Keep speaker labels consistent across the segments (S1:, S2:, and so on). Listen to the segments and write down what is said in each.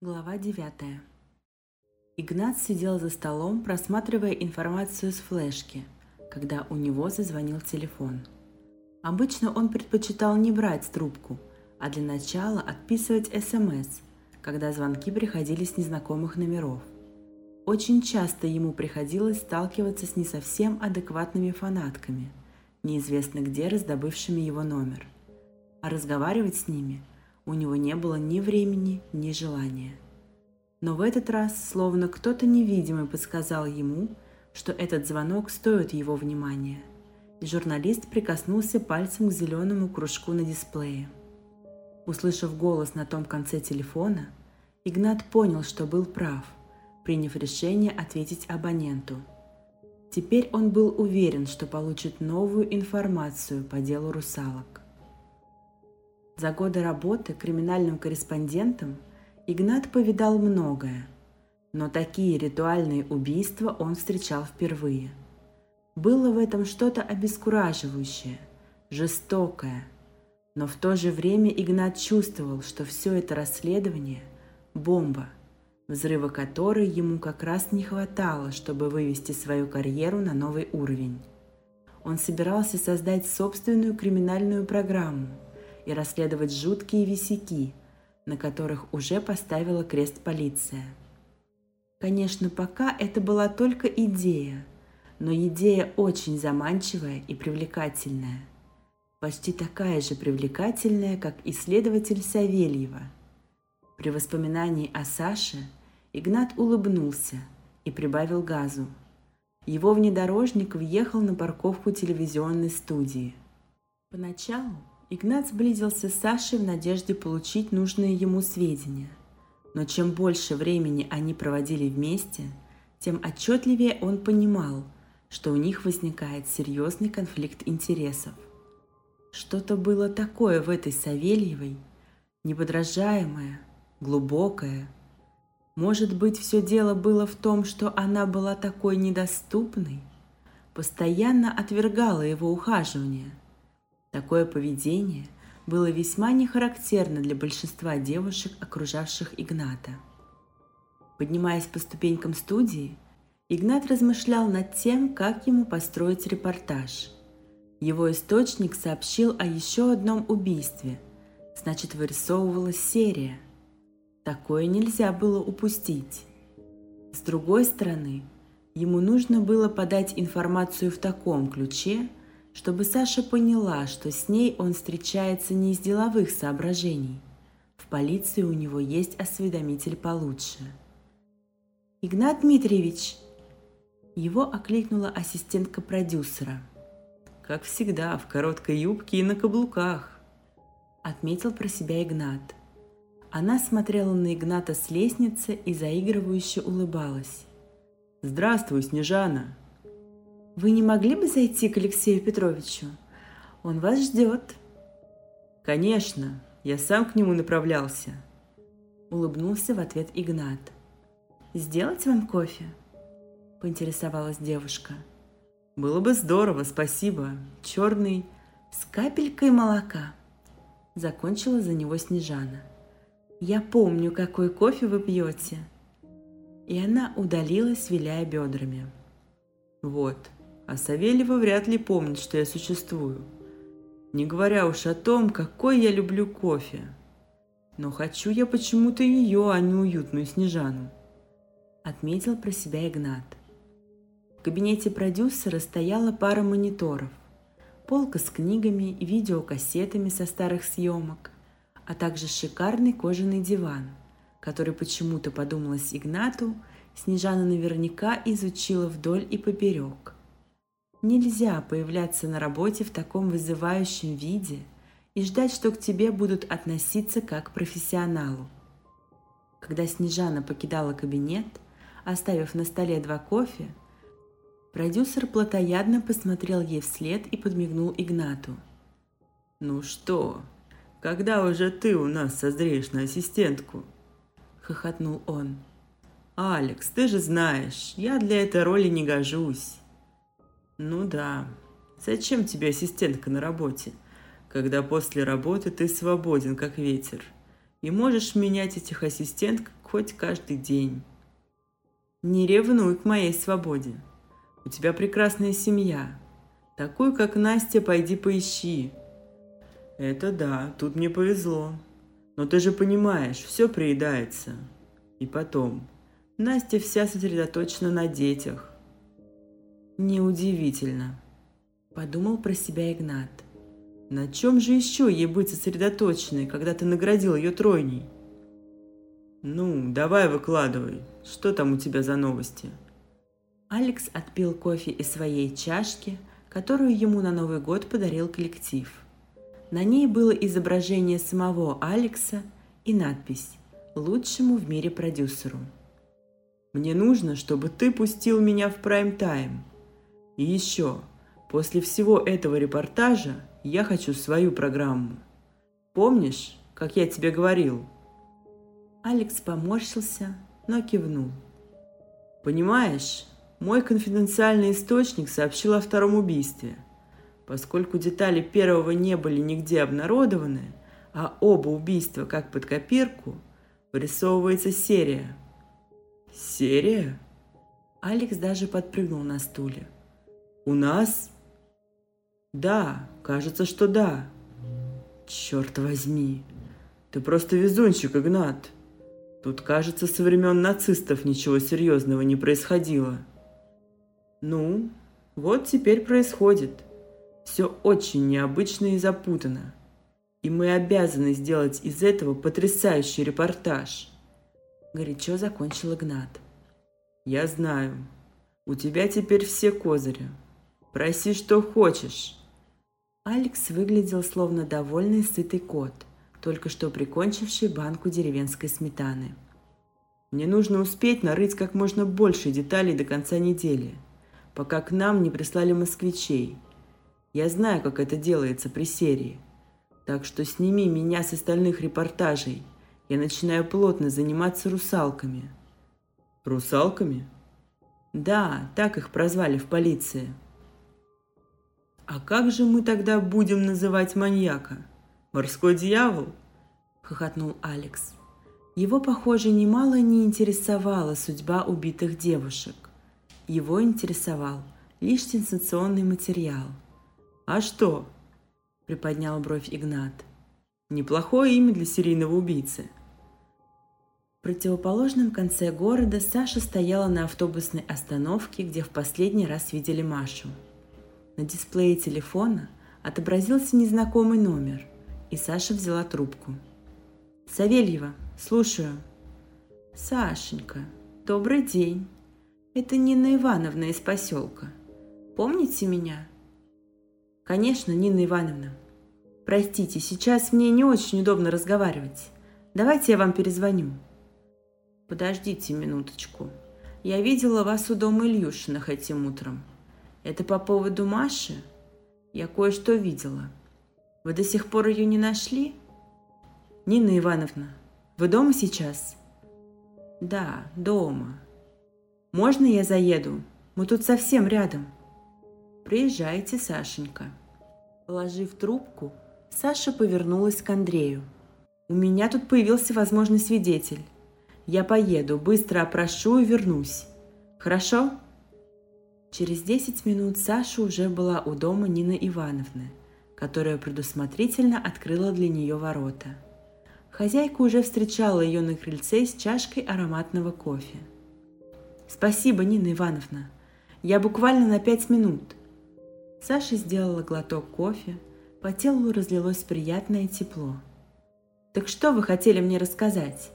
S1: Глава 9. Игнат сидел за столом, просматривая информацию с флешки, когда у него зазвонил телефон. Обычно он предпочитал не брать трубку, а для начала отписывать СМС, когда звонки приходили с незнакомых номеров. Очень часто ему приходилось сталкиваться с не совсем адекватными фанатками, неизвестно где раздобывшими его номер. А разговаривать с ними – у него не было ни времени, ни желания. Но в этот раз, словно кто-то невидимый подсказал ему, что этот звонок стоит его внимания, и журналист прикоснулся пальцем к зеленому кружку на дисплее. Услышав голос на том конце телефона, Игнат понял, что был прав, приняв решение ответить абоненту. Теперь он был уверен, что получит новую информацию по делу русалок. За годы работы криминальным корреспондентом Игнат повидал многое, но такие ритуальные убийства он встречал впервые. Было в этом что-то обескураживающее, жестокое, но в то же время Игнат чувствовал, что все это расследование – бомба, взрыва которой ему как раз не хватало, чтобы вывести свою карьеру на новый уровень. Он собирался создать собственную криминальную программу – и расследовать жуткие висяки, на которых уже поставила крест полиция. Конечно, пока это была только идея, но идея очень заманчивая и привлекательная. Почти такая же привлекательная, как исследователь Савельева. При воспоминании о Саше Игнат улыбнулся и прибавил газу. Его внедорожник въехал на парковку телевизионной студии. Поначалу Игнат сблизился с Сашей в надежде получить нужные ему сведения. Но чем больше времени они проводили вместе, тем отчетливее он понимал, что у них возникает серьезный конфликт интересов. Что-то было такое в этой Савельевой, неподражаемое, глубокое. Может быть, все дело было в том, что она была такой недоступной, постоянно отвергала его ухаживание – Такое поведение было весьма нехарактерно для большинства девушек, окружавших Игната. Поднимаясь по ступенькам студии, Игнат размышлял над тем, как ему построить репортаж. Его источник сообщил о еще одном убийстве, значит вырисовывалась серия. Такое нельзя было упустить. С другой стороны, ему нужно было подать информацию в таком ключе, чтобы Саша поняла, что с ней он встречается не из деловых соображений. В полиции у него есть осведомитель получше. «Игнат Дмитриевич!» Его окликнула ассистентка продюсера.
S2: «Как всегда, в короткой юбке и на каблуках», —
S1: отметил про себя Игнат. Она смотрела на Игната с лестницы и заигрывающе улыбалась.
S2: «Здравствуй, Снежана!»
S1: Вы не могли бы зайти к Алексею Петровичу? Он вас ждет.
S2: Конечно, я сам к нему направлялся.
S1: Улыбнулся в ответ Игнат. Сделать вам кофе? Поинтересовалась девушка.
S2: Было бы здорово, спасибо. Черный
S1: с капелькой молока. Закончила за него Снежана. Я помню, какой кофе вы пьете. И она удалилась, виляя бедрами.
S2: Вот, а Савельева вряд ли помнит, что я существую. Не говоря уж о том, какой я люблю кофе. Но хочу я почему-то ее, а не уютную Снежану.
S1: Отметил про себя Игнат. В кабинете продюсера стояла пара мониторов, полка с книгами и видеокассетами со старых съемок, а также шикарный кожаный диван, который почему-то подумалось Игнату, Снежана наверняка изучила вдоль и поперек – Нельзя появляться на работе в таком вызывающем виде и ждать, что к тебе будут относиться как к профессионалу. Когда Снежана покидала кабинет, оставив на столе два кофе, продюсер плотоядно посмотрел ей вслед и подмигнул Игнату.
S2: «Ну что, когда уже ты у нас созреешь на ассистентку?» – хохотнул он. «Алекс, ты же знаешь, я для этой роли не гожусь. Ну да. Зачем тебе ассистентка на работе, когда после работы ты свободен, как ветер? И можешь менять этих ассистенток хоть каждый день. Не ревнуй к моей свободе. У тебя прекрасная семья. Такую, как Настя, пойди поищи. Это да, тут мне повезло. Но ты же понимаешь, все приедается. И потом, Настя вся сосредоточена на детях. Неудивительно, подумал про себя Игнат. На чем же еще ей быть сосредоточенной, когда ты наградил ее тройней? Ну, давай выкладывай, что там у тебя за новости?
S1: Алекс отпил кофе из своей чашки, которую ему на Новый год подарил коллектив. На ней было изображение самого Алекса и надпись «Лучшему в мире продюсеру».
S2: Мне нужно, чтобы ты пустил меня в прайм-тайм. И еще, после всего этого репортажа я хочу свою программу. Помнишь, как я тебе говорил?
S1: Алекс поморщился, но кивнул.
S2: Понимаешь, мой конфиденциальный источник сообщил о втором убийстве. Поскольку детали первого не были нигде обнародованы, а оба убийства как под копирку, вырисовывается серия. Серия?
S1: Алекс даже подпрыгнул на стуле.
S2: У нас? Да, кажется, что да. Черт возьми, ты просто везунчик, Игнат. Тут, кажется, со времен нацистов ничего серьезного не происходило. Ну, вот теперь происходит. Все очень необычно и запутано. И мы обязаны сделать из этого потрясающий репортаж. Горячо закончил Игнат. Я знаю. У тебя теперь все козыри. Проси, что хочешь.
S1: Алекс выглядел словно довольный сытый кот, только что прикончивший банку деревенской сметаны.
S2: Мне нужно успеть нарыть как можно больше деталей до конца недели – пока к нам не прислали москвичей. Я знаю, как это делается при серии. Так что сними меня с остальных репортажей. Я начинаю плотно заниматься русалками. Русалками? Да, так их прозвали в полиции. А как же мы тогда будем называть маньяка? Морской дьявол? Хохотнул Алекс.
S1: Его, похоже, немало не интересовала судьба убитых девушек. Его интересовал лишь сенсационный материал.
S2: «А что?» – приподнял бровь Игнат. «Неплохое имя для серийного убийцы».
S1: В противоположном конце города Саша стояла на автобусной остановке, где в последний раз видели Машу. На дисплее телефона отобразился незнакомый номер, и Саша взяла трубку. «Савельева, слушаю». «Сашенька, добрый день. Это Нина Ивановна из поселка. Помните меня? Конечно, Нина Ивановна. Простите, сейчас мне не очень удобно разговаривать. Давайте я вам перезвоню. Подождите минуточку. Я видела вас у дома Ильюшиных этим утром. Это по поводу Маши? Я кое-что видела. Вы до сих пор ее не нашли? Нина Ивановна, вы дома сейчас? Да, дома. Можно я заеду? Мы тут совсем рядом. Приезжайте, Сашенька. Положив трубку, Саша повернулась к Андрею. У меня тут появился возможный свидетель. Я поеду, быстро опрошу и вернусь. Хорошо? Через десять минут Саша уже была у дома Нины Ивановны, которая предусмотрительно открыла для нее ворота. Хозяйка уже встречала ее на крыльце с чашкой ароматного кофе. Спасибо, Нина Ивановна. Я буквально на пять минут. Саша сделала глоток кофе, по телу разлилось приятное тепло. Так что вы хотели мне рассказать?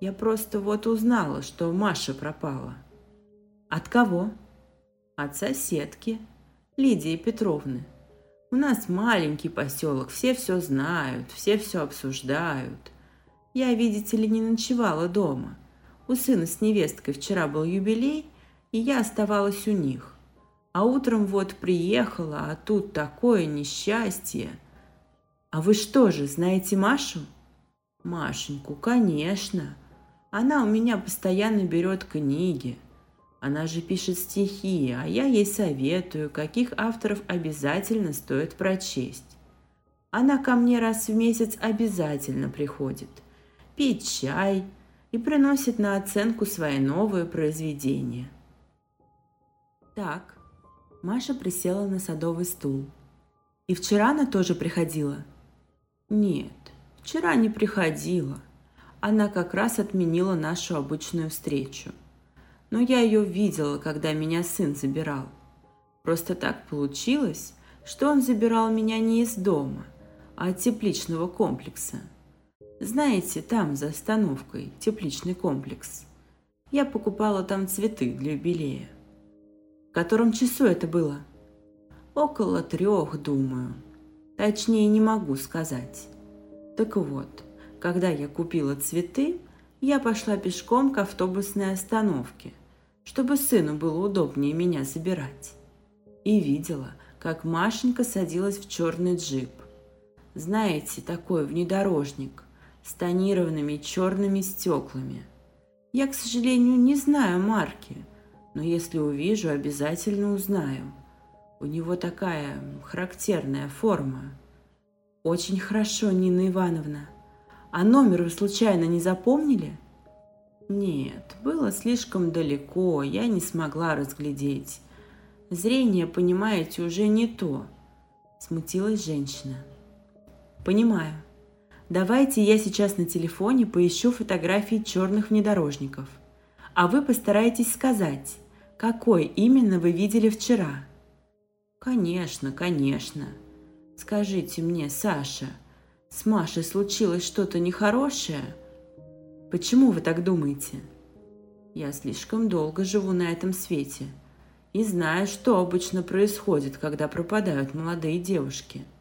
S1: Я просто вот узнала, что Маша пропала. От кого? От соседки, Лидии Петровны. У нас маленький поселок, все все знают, все все обсуждают. Я, видите ли, не ночевала дома – у сына с невесткой вчера был юбилей, и я оставалась у них. А утром вот приехала, а тут такое несчастье. А вы что же, знаете Машу? Машеньку, конечно. Она у меня постоянно берет книги. Она же пишет стихи, а я ей советую, каких авторов обязательно стоит прочесть. Она ко мне раз в месяц обязательно приходит. Пить чай и приносит на оценку свои новые произведения. Так, Маша присела на садовый стул. И вчера она тоже приходила? Нет, вчера не приходила. Она как раз отменила нашу обычную встречу. Но я ее видела, когда меня сын забирал. Просто так получилось, что он забирал меня не из дома – от тепличного комплекса. Знаете, там, за остановкой, тепличный комплекс. Я покупала там цветы для юбилея. В котором часу это было? Около трех, думаю. Точнее, не могу сказать. Так вот, когда я купила цветы, я пошла пешком к автобусной остановке, чтобы сыну было удобнее меня забирать. И видела, как Машенька садилась в черный джип – знаете, такой внедорожник с тонированными черными стеклами. Я, к сожалению, не знаю марки, но если увижу, обязательно узнаю. У него такая характерная форма. Очень хорошо, Нина Ивановна. А номер вы случайно не запомнили? Нет, было слишком далеко, я не смогла разглядеть. Зрение, понимаете, уже не то. Смутилась женщина. Понимаю. Давайте я сейчас на телефоне поищу фотографии черных внедорожников. А вы постарайтесь сказать, какой именно вы видели вчера. Конечно, конечно. Скажите мне, Саша, с Машей случилось что-то нехорошее? Почему вы так думаете? Я слишком долго живу на этом свете и знаю, что обычно происходит, когда пропадают молодые девушки –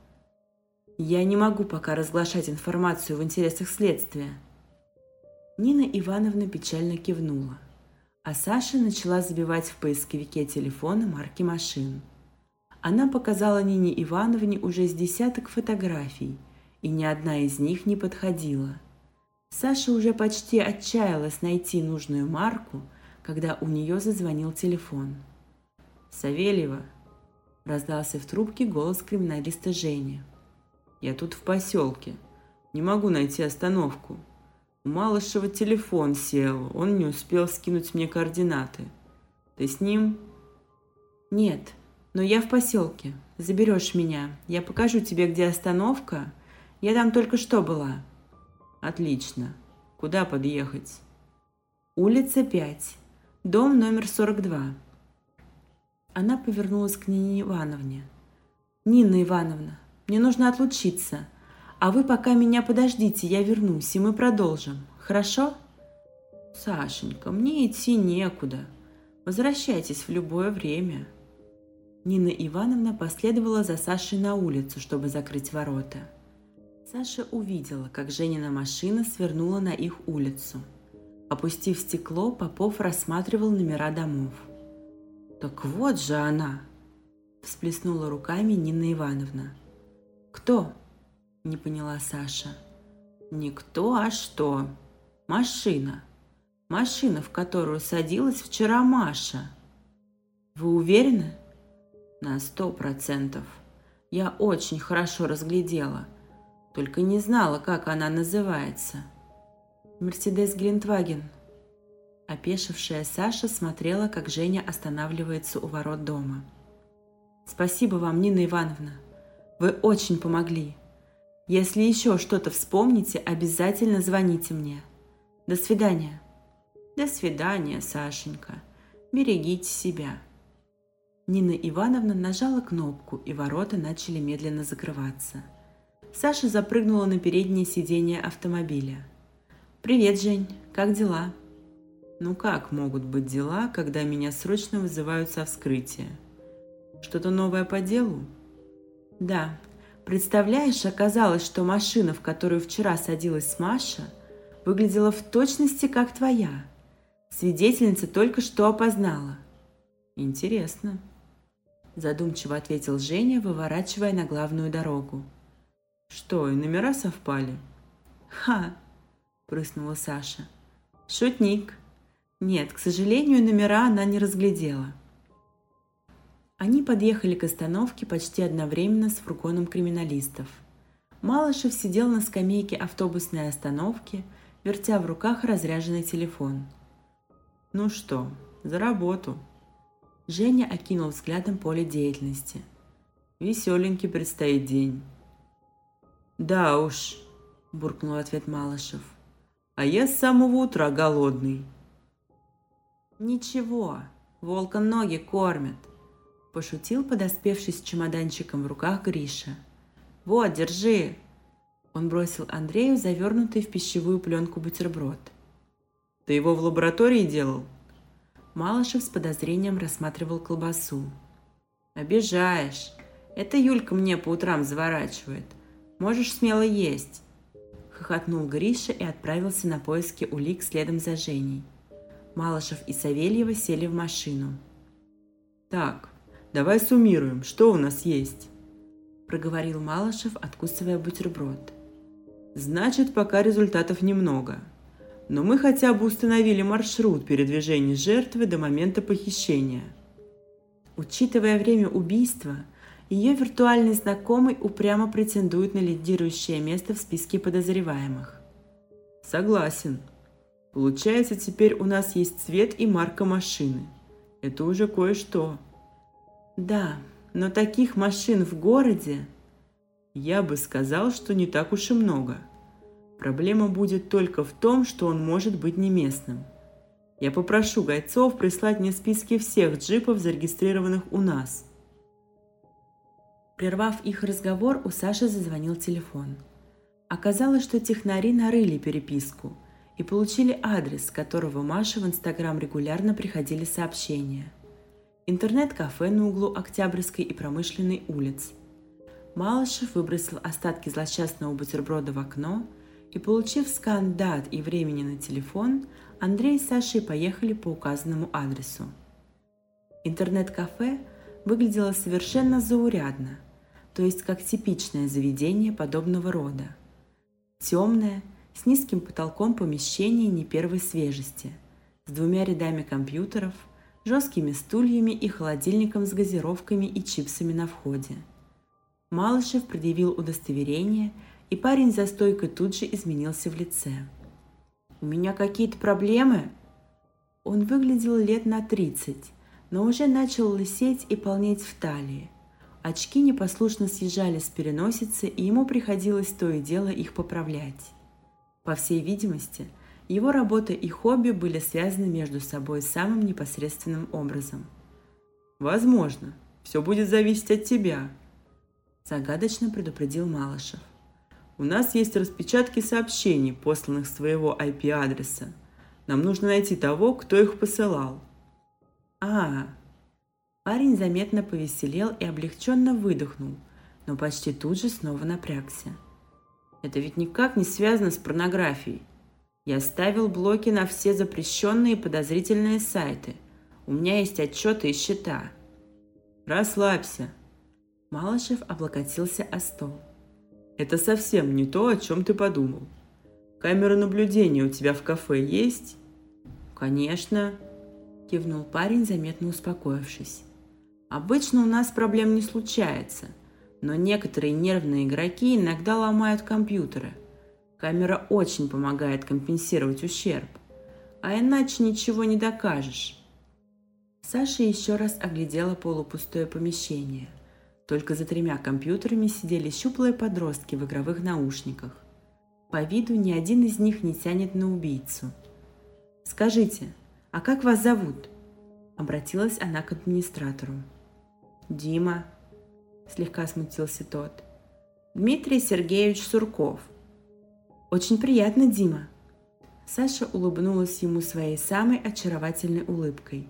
S1: я не могу пока разглашать информацию в интересах следствия. Нина Ивановна печально кивнула, а Саша начала забивать в поисковике телефона марки машин. Она показала Нине Ивановне уже с десяток фотографий, и ни одна из них не подходила. Саша уже почти отчаялась найти нужную марку, когда у нее зазвонил телефон. «Савельева!» – раздался в трубке голос криминалиста Жени – я тут в поселке. Не могу найти остановку. У Малышева телефон сел, он не успел скинуть мне координаты. Ты с ним? Нет, но я в поселке. Заберешь меня. Я покажу тебе, где остановка. Я там только что была. Отлично. Куда подъехать? Улица 5. Дом номер 42. Она повернулась к Нине Ивановне. «Нина Ивановна, мне нужно отлучиться. А вы пока меня подождите, я вернусь, и мы продолжим. Хорошо? Сашенька, мне идти некуда. Возвращайтесь в любое время. Нина Ивановна последовала за Сашей на улицу, чтобы закрыть ворота. Саша увидела, как Женина машина свернула на их улицу. Опустив стекло, Попов рассматривал номера домов. «Так вот же она!» – всплеснула руками Нина Ивановна – «Кто?» – не поняла Саша. «Не кто, а что? Машина. Машина, в которую садилась вчера Маша». «Вы уверены?» «На сто процентов. Я очень хорошо разглядела, только не знала, как она называется». «Мерседес Гринтваген». Опешившая Саша смотрела, как Женя останавливается у ворот дома. «Спасибо вам, Нина Ивановна», вы очень помогли. Если еще что-то вспомните, обязательно звоните мне. До свидания. До свидания, Сашенька. Берегите себя. Нина Ивановна нажала кнопку, и ворота начали медленно закрываться. Саша запрыгнула на переднее сиденье автомобиля. «Привет, Жень, как дела?» «Ну как могут быть дела, когда меня срочно вызывают со вскрытия? Что-то новое по делу?» Да, представляешь, оказалось, что машина, в которую вчера садилась Маша, выглядела в точности как твоя. Свидетельница только что опознала. Интересно. Задумчиво ответил Женя, выворачивая на главную дорогу. Что, и номера совпали? Ха! Прыснула Саша. Шутник. Нет, к сожалению, номера она не разглядела. Они подъехали к остановке почти одновременно с фургоном криминалистов. Малышев сидел на скамейке автобусной остановки, вертя в руках разряженный телефон.
S2: «Ну что, за работу!»
S1: Женя окинул взглядом поле деятельности.
S2: «Веселенький предстоит день».
S1: «Да уж», – буркнул ответ Малышев.
S2: «А я с самого утра голодный».
S1: «Ничего, волка ноги кормят», – пошутил подоспевший с чемоданчиком в руках Гриша. «Вот, держи!» Он бросил Андрею завернутый в пищевую пленку бутерброд.
S2: «Ты его в лаборатории делал?»
S1: Малышев с подозрением рассматривал колбасу. «Обижаешь. Это Юлька мне по утрам заворачивает. Можешь смело есть!» Хохотнул Гриша и отправился на поиски улик следом за Женей. Малышев и Савельева сели в машину.
S2: «Так, давай суммируем, что у нас есть?»
S1: – проговорил Малышев, откусывая бутерброд.
S2: «Значит, пока результатов немного. Но мы хотя бы установили маршрут передвижения жертвы до момента похищения».
S1: Учитывая время убийства, ее виртуальный знакомый упрямо претендует на лидирующее место в списке подозреваемых.
S2: Согласен. Получается, теперь у нас есть цвет и марка машины. Это уже кое-что.
S1: Да, но таких машин в городе...
S2: Я бы сказал, что не так уж и много. Проблема будет только в том, что он может быть не местным. Я попрошу гайцов прислать мне списки всех джипов, зарегистрированных у нас.
S1: Прервав их разговор, у Саши зазвонил телефон. Оказалось, что технари нарыли переписку и получили адрес, с которого Маше в Инстаграм регулярно приходили сообщения – интернет-кафе на углу Октябрьской и Промышленной улиц. Малышев выбросил остатки злосчастного бутерброда в окно и, получив скан дат и времени на телефон, Андрей с Сашей поехали по указанному адресу. Интернет-кафе выглядело совершенно заурядно, то есть как типичное заведение подобного рода. Темное, с низким потолком помещение не первой свежести, с двумя рядами компьютеров – жесткими стульями и холодильником с газировками и чипсами на входе. Малышев предъявил удостоверение, и парень за стойкой тут же изменился в лице. «У меня какие-то проблемы?» Он выглядел лет на тридцать, но уже начал лысеть и полнеть в талии. Очки непослушно съезжали с переносицы, и ему приходилось то и дело их поправлять. По всей видимости – его работа и хобби были связаны между собой самым непосредственным образом.
S2: «Возможно, все будет зависеть от тебя», –
S1: загадочно предупредил Малышев.
S2: «У нас есть распечатки сообщений, посланных с твоего IP-адреса. Нам нужно найти того, кто их посылал».
S1: «А, Парень заметно повеселел и облегченно выдохнул, но почти тут же снова напрягся. Это ведь никак не связано с порнографией. Я ставил блоки на все запрещенные и подозрительные сайты. У меня есть отчеты и счета.
S2: Расслабься.
S1: Малышев облокотился о стол.
S2: Это совсем не то, о чем ты подумал. Камера наблюдения у тебя в кафе есть?
S1: Конечно, кивнул парень, заметно успокоившись. Обычно у нас проблем не случается, но некоторые нервные игроки иногда ломают компьютеры – Камера очень помогает компенсировать ущерб, а иначе ничего не докажешь. Саша еще раз оглядела полупустое помещение. Только за тремя компьютерами сидели щуплые подростки в игровых наушниках. По виду ни один из них не тянет на убийцу. «Скажите, а как вас зовут?» Обратилась она к администратору. «Дима», – слегка смутился тот. «Дмитрий Сергеевич Сурков», «Очень приятно, Дима!» Саша улыбнулась ему своей самой очаровательной улыбкой.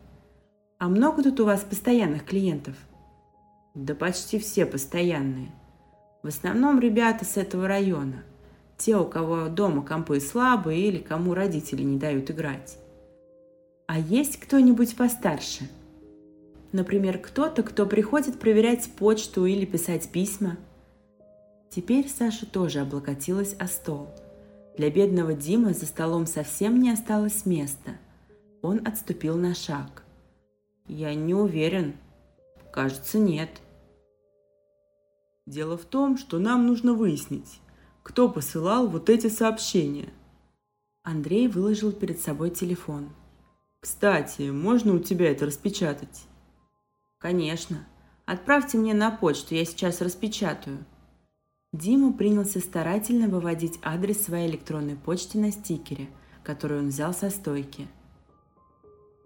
S1: «А много тут у вас постоянных клиентов?» «Да почти все постоянные. В основном ребята с этого района. Те, у кого дома компы слабые или кому родители не дают играть. А есть кто-нибудь постарше? Например, кто-то, кто приходит проверять почту или писать письма?» Теперь Саша тоже облокотилась о стол – для бедного Димы за столом совсем не осталось места. Он отступил на шаг. «Я не уверен. Кажется, нет».
S2: Дело в том, что нам нужно выяснить, кто посылал вот эти сообщения.
S1: Андрей выложил перед собой телефон.
S2: Кстати, можно у тебя это распечатать?
S1: Конечно. Отправьте мне на почту, я сейчас распечатаю. Дима принялся старательно выводить адрес своей электронной почты на стикере, который он взял со стойки.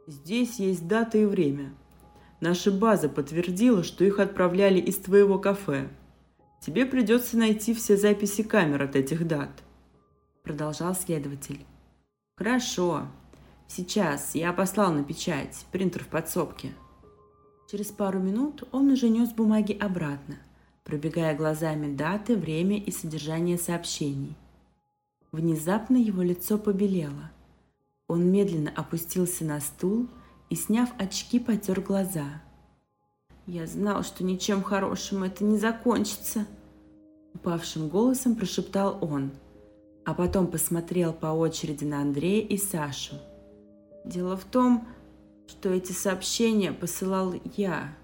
S2: Здесь есть дата и время. Наша база подтвердила, что их отправляли из твоего кафе. Тебе придется найти все записи камер от этих дат.
S1: Продолжал следователь. Хорошо. Сейчас. Я послал на печать. Принтер в подсобке. Через пару минут он уже нес бумаги обратно, пробегая глазами даты, время и содержание сообщений. Внезапно его лицо побелело. Он медленно опустился на стул и, сняв очки, потер глаза. «Я знал, что ничем хорошим это не закончится», — упавшим голосом прошептал он, а потом посмотрел по очереди на Андрея и Сашу. «Дело в том, что эти сообщения посылал я.